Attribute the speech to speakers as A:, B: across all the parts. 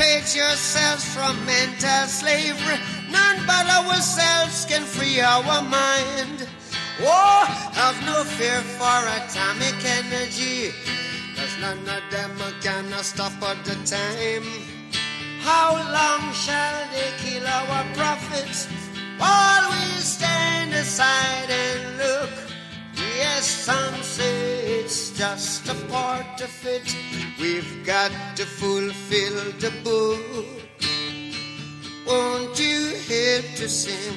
A: Emancipate yourselves from mental slavery. None but ourselves can free our mind. Oh, have no fear for atomic energy. Cause none of them can stop at the time. How long shall they kill our prophets while we stand aside and look? Yes, some say it's just a part of it. We've got to fulfill the book. Won't you help to sing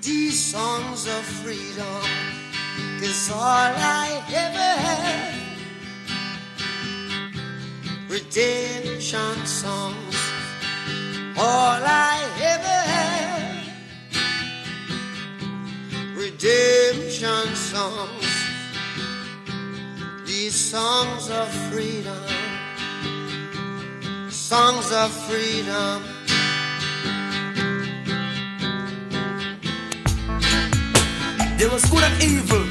A: these songs of freedom? Cause all I ever had, redemption songs, all I ever had redemption songs, these songs of freedom, songs of freedom.
B: There was good and evil.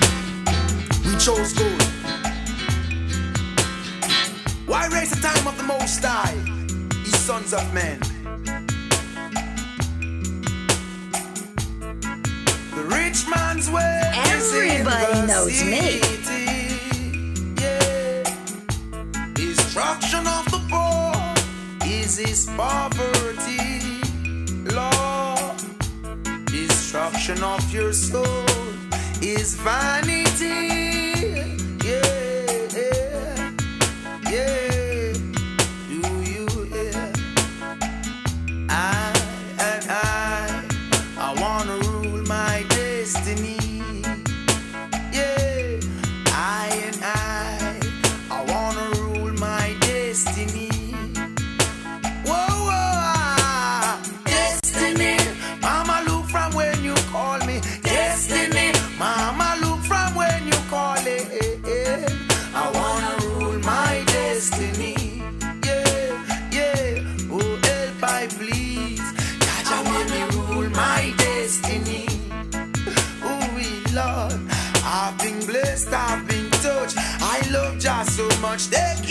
B: We chose good. Why raise the time of the Most High, ye sons of men? The rich man's way is in
C: Everybody
B: the
C: knows me.
B: Is poverty. Lord, destruction of your soul is vanity.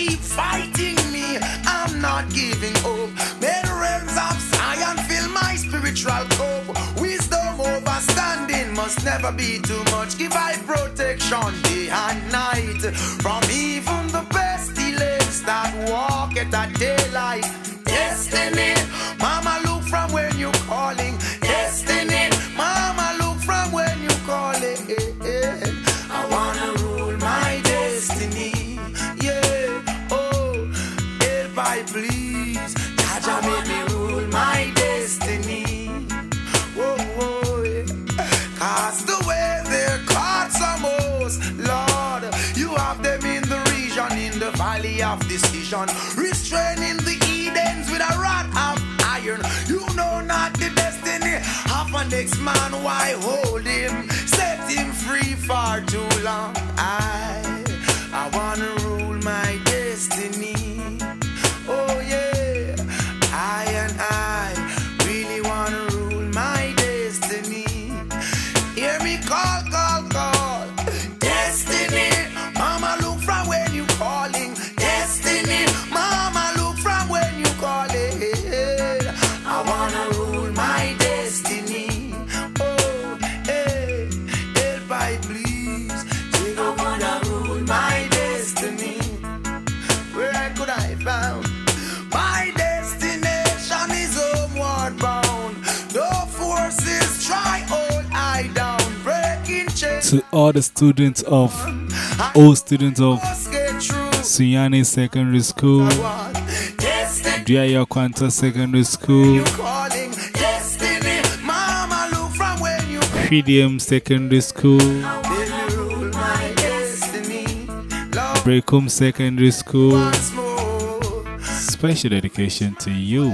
B: Keep fighting me. I'm not giving up. May realms of Zion fill my spiritual cup. Wisdom overstanding must never be too much. Give I protection day and night from even the pestilence that walk at daylight. Destiny, of decision, restraining the Edens with a rod of iron. You know not the destiny of an next man, why hold him? Set him free for too long. I, I wanna
C: To all the students of, all students of. Sunyani Secondary School, Diaya Quanta Secondary School, PDM Secondary School, Berekum Secondary School. Special dedication to you.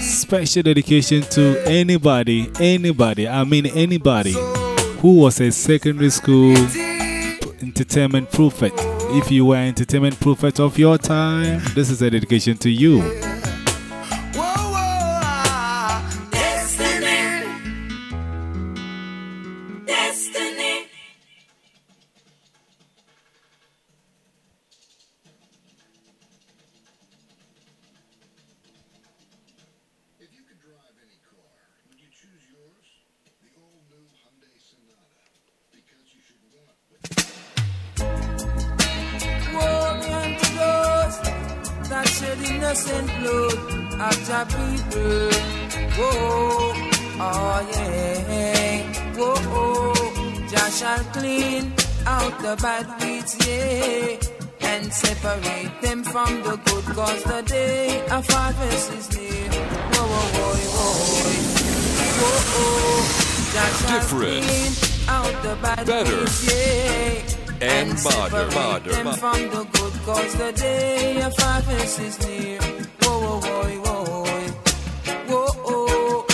C: Special dedication to anybody, anybody, I mean anybody who was a secondary school entertainment prophet. If you were entertainment prophet of your time, this is a dedication to you.
D: Shed innocent blood of your people. Whoa, oh yeah. Whoa, oh. Shall clean out the bad weeds, yeah. And separate them from the good, cause the day of harvest is near. Whoa, whoa, whoa, whoa. Whoa, oh.
E: Different.
D: clean out the bad
E: Better.
D: weeds, yeah
E: And modern,
D: separate
E: modern,
D: them
E: mo-
D: from the good cause the day of harvest is near. Whoa, whoa, whoa, whoa, whoa, whoa.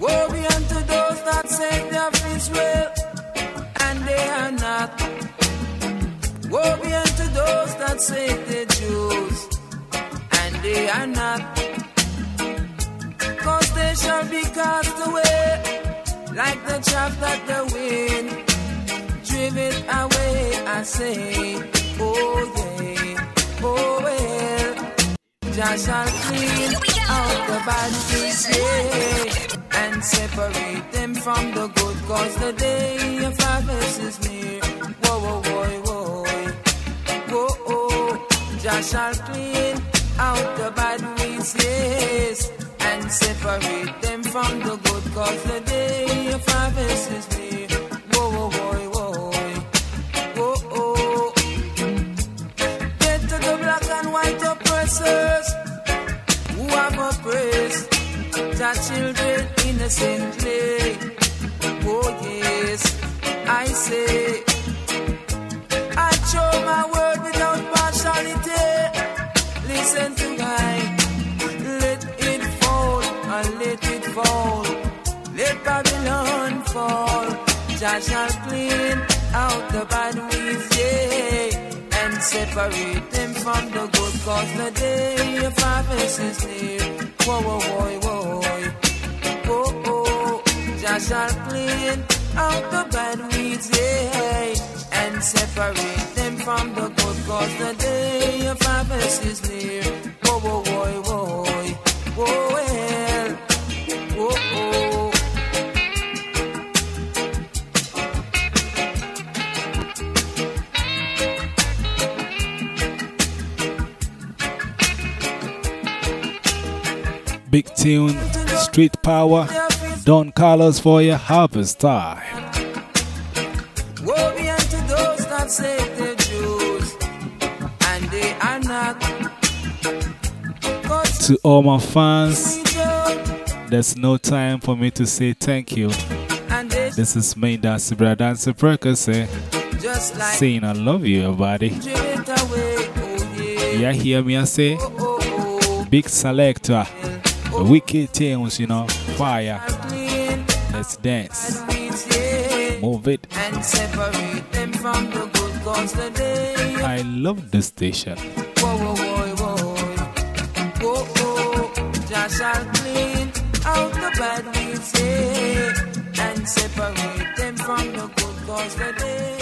D: Woe be unto those that say they are Israel and they are not. Woe be unto those that say they're Jews and they are not. Cause they shall be cast away like the chaff that the wind say, oh yeah, oh well. Jah shall clean out the bad things, yeah, and separate them from the good, cause the day children innocently. Oh, yes, I say, I show my word without partiality. Listen to I, let it fall and let it fall. Let Babylon fall. Jah shall clean out the bad weeds, yeah, and separate them from the good, cause the day of harvest is near. Whoa, whoa, whoa, whoa, Jah shall clean out the bad weeds, yeah, and separate them from the good, cause the day of harvest is near. Whoa, whoa, whoa, whoa, whoa, well, whoa, whoa.
C: Big Tune, Street Power, Don Carlos for your harvest time.
D: Woe be unto those that say they're Jews, and they are not.
C: To all my fans, there's no time for me to say thank you. This is me, Dancy Brad Dancy Percussion, eh?
D: just like
C: saying I love you, everybody.
D: away. Oh yeah.
C: Hear me I say?
D: Oh oh oh.
C: Big selector, wicked tunes, you know, fire. Let's dance,
D: and weeds, yeah.
C: move it.
D: and separate them from the good cause today.
C: I love this station.
D: Shall clean out the bad weeds. And separate them from the good cause today.